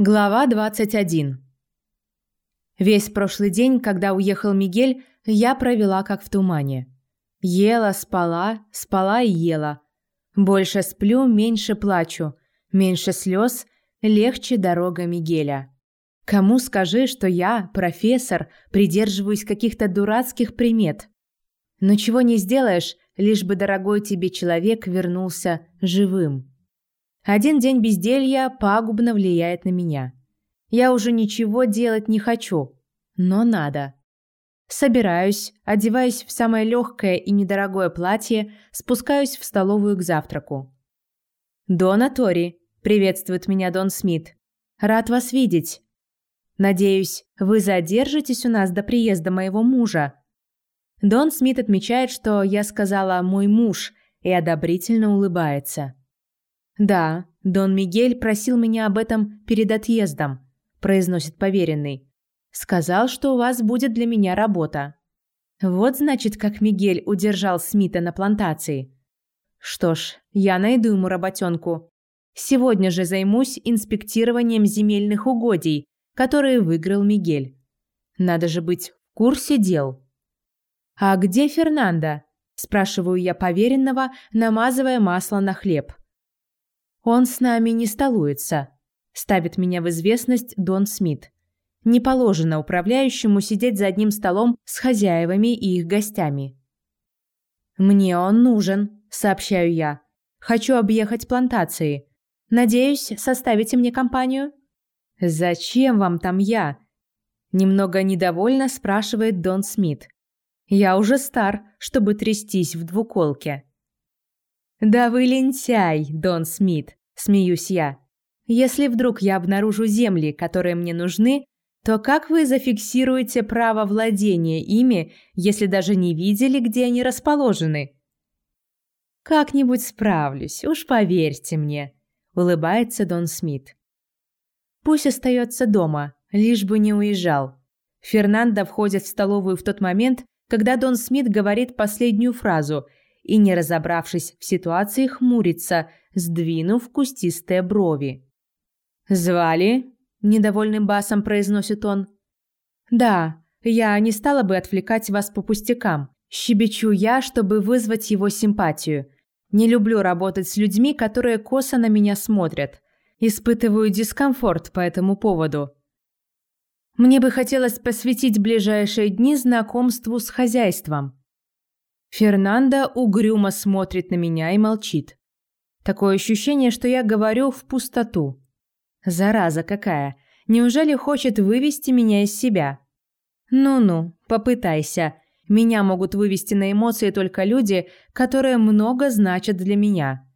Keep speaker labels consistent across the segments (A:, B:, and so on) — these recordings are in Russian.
A: Глава 21. Весь прошлый день, когда уехал Мигель, я провела как в тумане. Ела, спала, спала и ела. Больше сплю, меньше плачу. Меньше слез, легче дорога Мигеля. Кому скажи, что я, профессор, придерживаюсь каких-то дурацких примет. Но чего не сделаешь, лишь бы дорогой тебе человек вернулся живым. Один день безделья пагубно влияет на меня. Я уже ничего делать не хочу, но надо. Собираюсь, одеваюсь в самое легкое и недорогое платье, спускаюсь в столовую к завтраку. «Дона Тори», — приветствует меня Дон Смит. «Рад вас видеть. Надеюсь, вы задержитесь у нас до приезда моего мужа». Дон Смит отмечает, что я сказала «мой муж» и одобрительно улыбается. «Да, Дон Мигель просил меня об этом перед отъездом», – произносит поверенный. «Сказал, что у вас будет для меня работа». Вот значит, как Мигель удержал Смита на плантации. Что ж, я найду ему работенку. Сегодня же займусь инспектированием земельных угодий, которые выиграл Мигель. Надо же быть в курсе дел. «А где Фернандо?» – спрашиваю я поверенного, намазывая масло на хлеб. «Он с нами не столуется», – ставит меня в известность Дон Смит. Не положено управляющему сидеть за одним столом с хозяевами и их гостями. «Мне он нужен», – сообщаю я. «Хочу объехать плантации. Надеюсь, составите мне компанию?» «Зачем вам там я?» Немного недовольно спрашивает Дон Смит. «Я уже стар, чтобы трястись в двуколке». «Да вы лентяй, Дон Смит смеюсь я. Если вдруг я обнаружу земли, которые мне нужны, то как вы зафиксируете право владения ими, если даже не видели, где они расположены? Как-нибудь справлюсь, уж поверьте мне, улыбается Дон Смит. Пусть остается дома, лишь бы не уезжал. Фернандо входит в столовую в тот момент, когда Дон Смит говорит последнюю фразу и, не разобравшись в ситуации, хмурится, сдвинув кустистые брови. «Звали?» – недовольным басом произносит он. «Да, я не стала бы отвлекать вас по пустякам. Щебечу я, чтобы вызвать его симпатию. Не люблю работать с людьми, которые косо на меня смотрят. Испытываю дискомфорт по этому поводу. Мне бы хотелось посвятить ближайшие дни знакомству с хозяйством». Фернандо угрюмо смотрит на меня и молчит. Такое ощущение, что я говорю в пустоту. Зараза какая! Неужели хочет вывести меня из себя? Ну-ну, попытайся. Меня могут вывести на эмоции только люди, которые много значат для меня.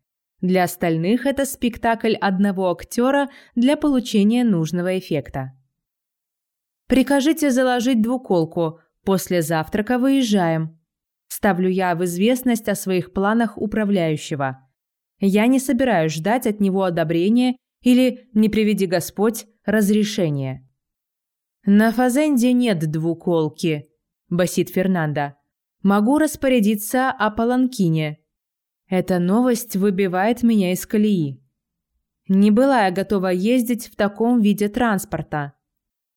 A: Для остальных это спектакль одного актера для получения нужного эффекта. Прикажите заложить двуколку. После завтрака выезжаем. Ставлю я в известность о своих планах управляющего. Я не собираюсь ждать от него одобрения или, не приведи Господь, разрешения. «На Фазенде нет двуколки», – басит Фернандо. «Могу распорядиться о Паланкине». Эта новость выбивает меня из колеи. Не была я готова ездить в таком виде транспорта.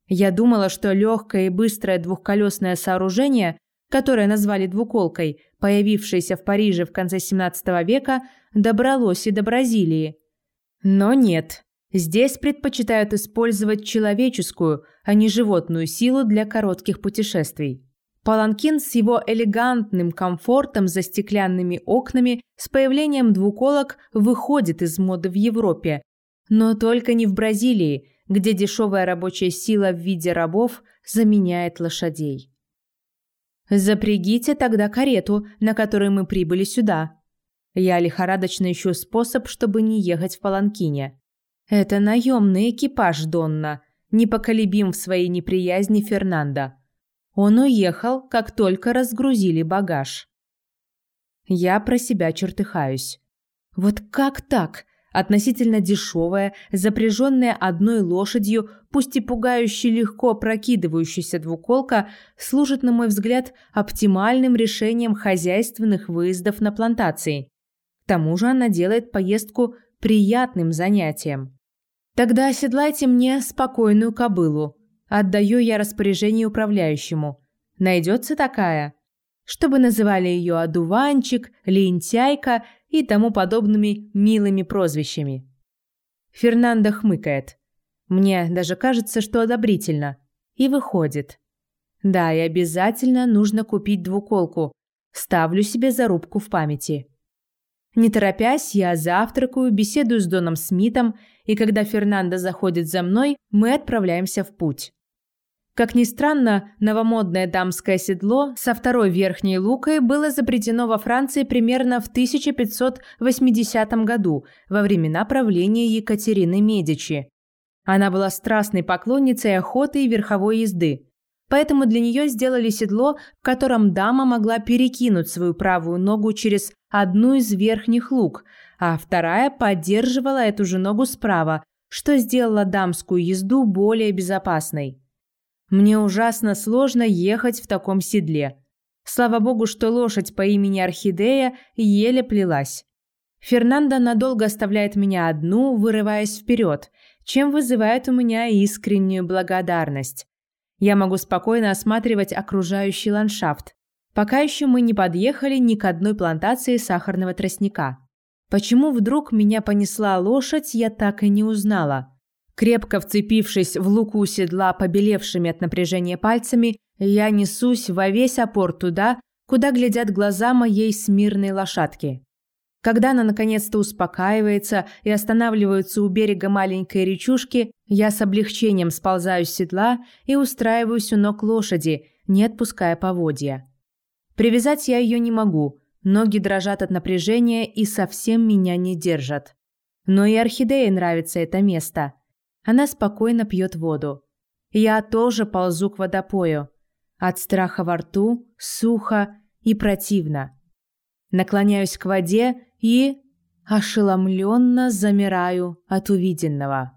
A: Я думала, что легкое и быстрое двухколесное сооружение, которое назвали двуколкой, появившееся в Париже в конце XVII века, добралось и до Бразилии. Но нет. Здесь предпочитают использовать человеческую, а не животную силу для коротких путешествий. Паланкин с его элегантным комфортом за стеклянными окнами с появлением двуколок выходит из моды в Европе, но только не в Бразилии, где дешевая рабочая сила в виде рабов заменяет лошадей. «Запрягите тогда карету, на которой мы прибыли сюда», я лихорадочно ищу способ, чтобы не ехать в Паланкине. Это наемный экипаж Донна, непоколебим в своей неприязни Фернандо. Он уехал, как только разгрузили багаж. Я про себя чертыхаюсь. Вот как так? Относительно дешевая, запряженная одной лошадью, пусть и пугающе легко прокидывающаяся двуколка, служит, на мой взгляд, оптимальным решением хозяйственных выездов на плантации. К тому же она делает поездку приятным занятием. Тогда оседлайте мне спокойную кобылу. Отдаю я распоряжение управляющему. Найдется такая? Чтобы называли ее одуванчик, лентяйка и тому подобными милыми прозвищами. Фернандо хмыкает. Мне даже кажется, что одобрительно. И выходит. Да, и обязательно нужно купить двуколку. Ставлю себе зарубку в памяти. Не торопясь, я завтракаю, беседую с Доном Смитом, и когда Фернандо заходит за мной, мы отправляемся в путь. Как ни странно, новомодное дамское седло со второй верхней лукой было запретено во Франции примерно в 1580 году, во времена правления Екатерины Медичи. Она была страстной поклонницей охоты и верховой езды. Поэтому для нее сделали седло, в котором дама могла перекинуть свою правую ногу через одну из верхних лук, а вторая поддерживала эту же ногу справа, что сделало дамскую езду более безопасной. Мне ужасно сложно ехать в таком седле. Слава богу, что лошадь по имени Орхидея еле плелась. Фернандо надолго оставляет меня одну, вырываясь вперед, чем вызывает у меня искреннюю благодарность. Я могу спокойно осматривать окружающий ландшафт. Пока еще мы не подъехали ни к одной плантации сахарного тростника. Почему вдруг меня понесла лошадь, я так и не узнала. Крепко вцепившись в луку седла побелевшими от напряжения пальцами, я несусь во весь опор туда, куда глядят глаза моей смирной лошадки. Когда она наконец-то успокаивается и останавливается у берега маленькой речушки, я с облегчением сползаю с седла и устраиваюсь у ног лошади, не отпуская поводья. Привязать я ее не могу, ноги дрожат от напряжения и совсем меня не держат. Но и орхидее нравится это место. Она спокойно пьет воду. Я тоже ползу к водопою. От страха во рту, сухо и противно. Наклоняюсь к воде и ошеломленно замираю от увиденного.